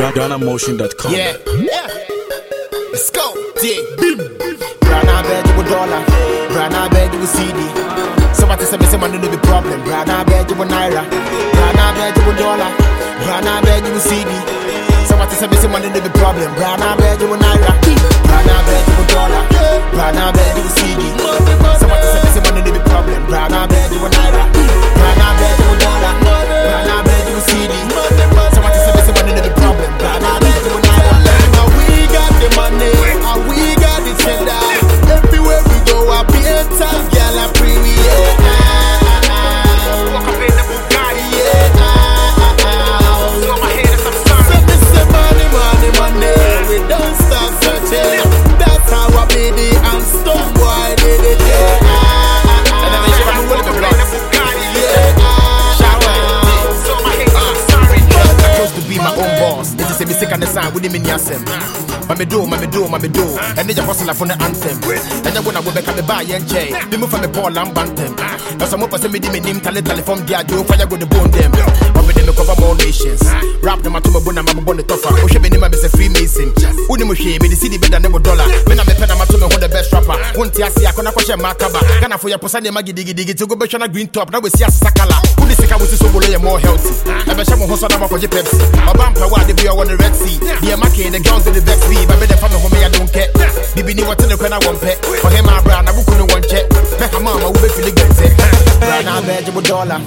GhanaMotion.com. Yeah, yeah. Let's go. Yeah. Brana beg you dollar. Brana beg you cedi. Somebody say me say no be problem. Brana beg you naira. Brana beg you dollar. Brana beg you cedi. Somebody say me say no be problem. Brana beg you naira. Brana beg you dollar. Brana beg with him in Yasem. Mame do, mame do, mame do. And then you hustle for the anthem. And I go back, I buy and chain. They move from the ball and bantam. Now some of us me dim tele telephone dia do fire go the bone them. With them me cover more nations. Rap them to my bone, I'm born the tougher. Oh, she be name be a Freemason. Uni mo she me the city better than dollar. Me na me pen am to me hold the best rapper. Won't ya see I kona kwashe makaba. Gana for your posa ne magi digi digi to go be shona green top. Now we see asasa kala. Uni sika we so bolo more healthy. I be shamo hosa na ma je Pepsi. Obampa wa de be on the Red Sea. The make the girls in the vex me. But be the family home I don't care. Bibi ni what in the kwana one pet. For him my brand na Brana beg you a dollar.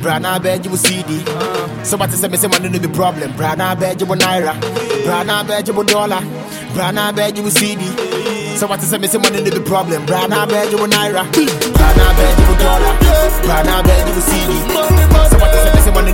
Brana beg you a cedi. Somebody say me say money no be problem. Brana beg you a naira. Brana beg you a dollar. Brana beg you a cedi. Somebody say me say money no be problem. Brana beg you a naira. Brana beg you a dollar. Brana beg you a cedi. Somebody say me say money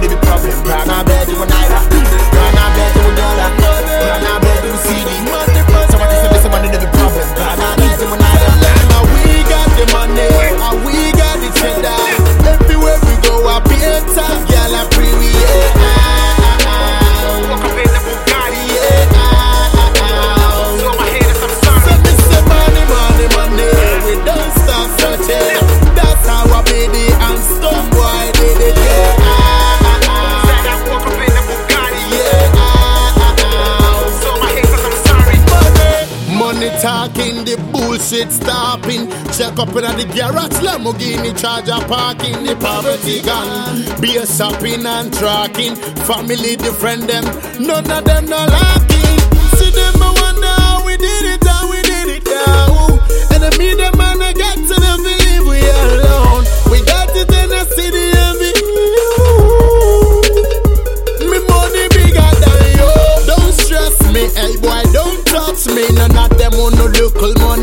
Money talking, the bullshit stopping. Check up in the garage, Lamborghini charger parking, the poverty gone. Be a shopping and tracking, family defriend them, none of them no lacking. See them, I wonder how we did it, how we did it now. And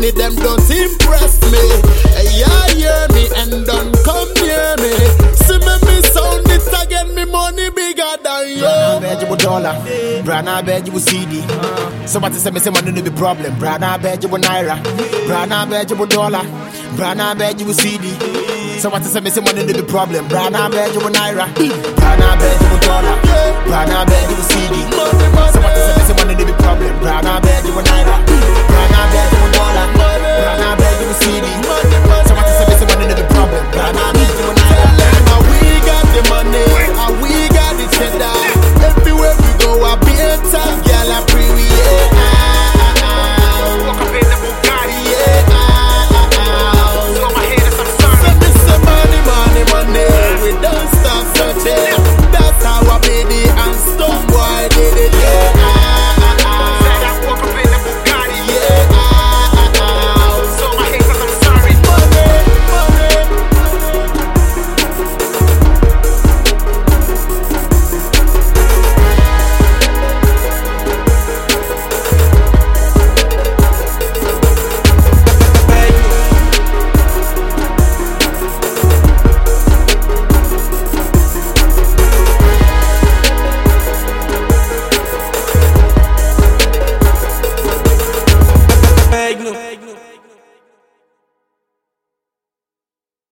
money, them don't impress me. Hey, yeah, hear me and don't come near me. See me, me sound it again, me money bigger than Brana you. beg you a dollar. Brana beg you cedi. Somebody say me say money no be problem. Brana beg you naira. Brana beg you dollar. Brana beg you cedi. Somebody say me say money no be problem. Brana beg you naira. Brana beg you dollar. Brana beg you cedi. Somebody say me say money no be problem. Brana beg you naira.